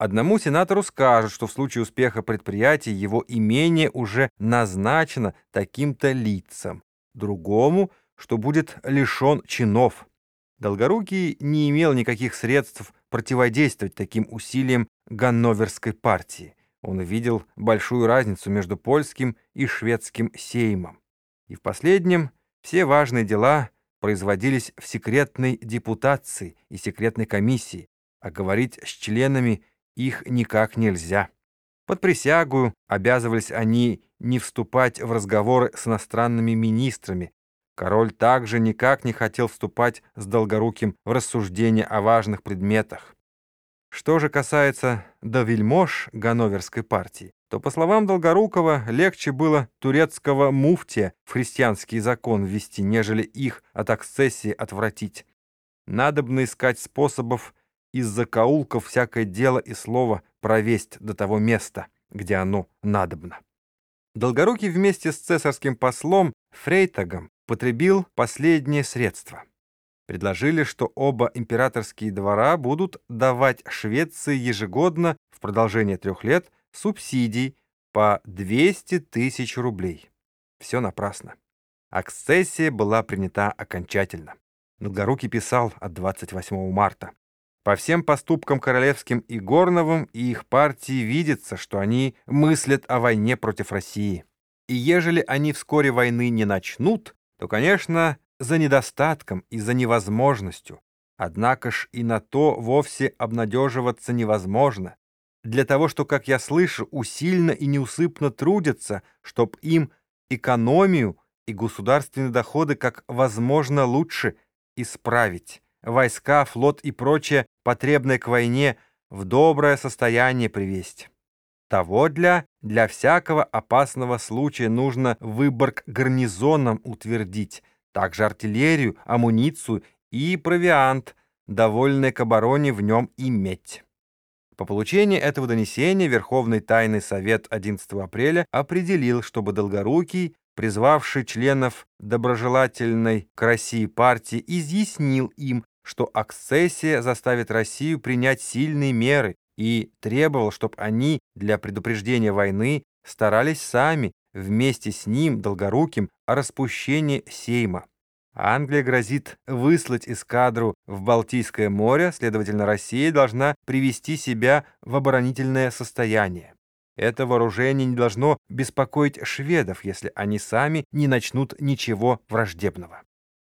Одному сенатору скажут, что в случае успеха предприятия его имение уже назначено таким-то лицам, другому, что будет лишен чинов. Долгорукий не имел никаких средств противодействовать таким усилиям Ганноверской партии. Он видел большую разницу между польским и шведским сеймом. И в последнем все важные дела производились в секретной депутации и секретной комиссии, а говорить с членами их никак нельзя. Под присягу обязывались они не вступать в разговоры с иностранными министрами. Король также никак не хотел вступать с Долгоруким в рассуждения о важных предметах. Что же касается до вельмож Ганноверской партии, то, по словам Долгорукова, легче было турецкого муфтия в христианский закон ввести, нежели их от акцессии отвратить. Надобно искать способов из закоулков всякое дело и слово провесть до того места, где оно надобно. Долгорукий вместе с цесарским послом Фрейтагом потребил последнее средство. Предложили, что оба императорские двора будут давать Швеции ежегодно в продолжение трех лет субсидий по 200 тысяч рублей. Все напрасно. Акцессия была принята окончательно. Долгорукий писал от 28 марта. По всем поступкам королевским и Горновым и их партии видится, что они мыслят о войне против России. И ежели они вскоре войны не начнут, то, конечно, за недостатком и за невозможностью. Однако ж и на то вовсе обнадеживаться невозможно. Для того, что, как я слышу, усильно и неусыпно трудятся, чтоб им экономию и государственные доходы как возможно лучше исправить войска, флот и прочее, потребное к войне, в доброе состояние привести. Того для, для всякого опасного случая нужно Выборг гарнизоном утвердить, также артиллерию, амуницию и провиант, довольный к обороне в нем иметь. По получении этого донесения Верховный Тайный Совет 11 апреля определил, чтобы Долгорукий, призвавший членов доброжелательной к России партии, изъяснил им, что акцессия заставит Россию принять сильные меры и требовал, чтобы они для предупреждения войны старались сами, вместе с ним, Долгоруким, о распущении Сейма. Англия грозит выслать эскадру в Балтийское море, следовательно, Россия должна привести себя в оборонительное состояние. Это вооружение не должно беспокоить шведов, если они сами не начнут ничего враждебного.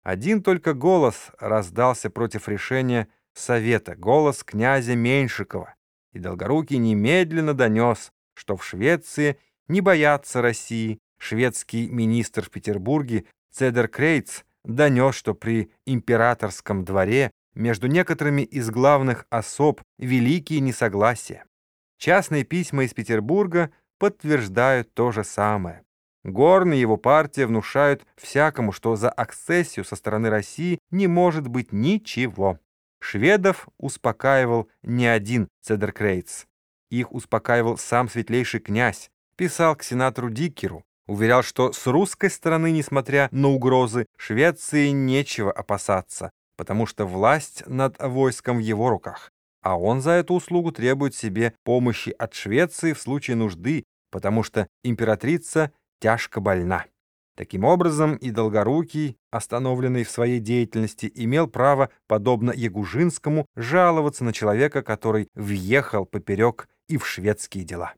Один только голос раздался против решения Совета, голос князя Меньшикова, и Долгорукий немедленно донес, что в Швеции не боятся России. Шведский министр в Петербурге Цедер Крейц донес, что при императорском дворе между некоторыми из главных особ великие несогласия. Частные письма из Петербурга подтверждают то же самое. Горн и его партия внушают всякому, что за акцессию со стороны России не может быть ничего. Шведов успокаивал не один Цедеркрейц. Их успокаивал сам светлейший князь, писал к сенатору Дикеру, уверял, что с русской стороны, несмотря на угрозы, Швеции нечего опасаться, потому что власть над войском в его руках. А он за эту услугу требует себе помощи от Швеции в случае нужды, потому что императрица – тяжко больна. Таким образом, и Долгорукий, остановленный в своей деятельности, имел право, подобно Ягужинскому, жаловаться на человека, который въехал поперек и в шведские дела.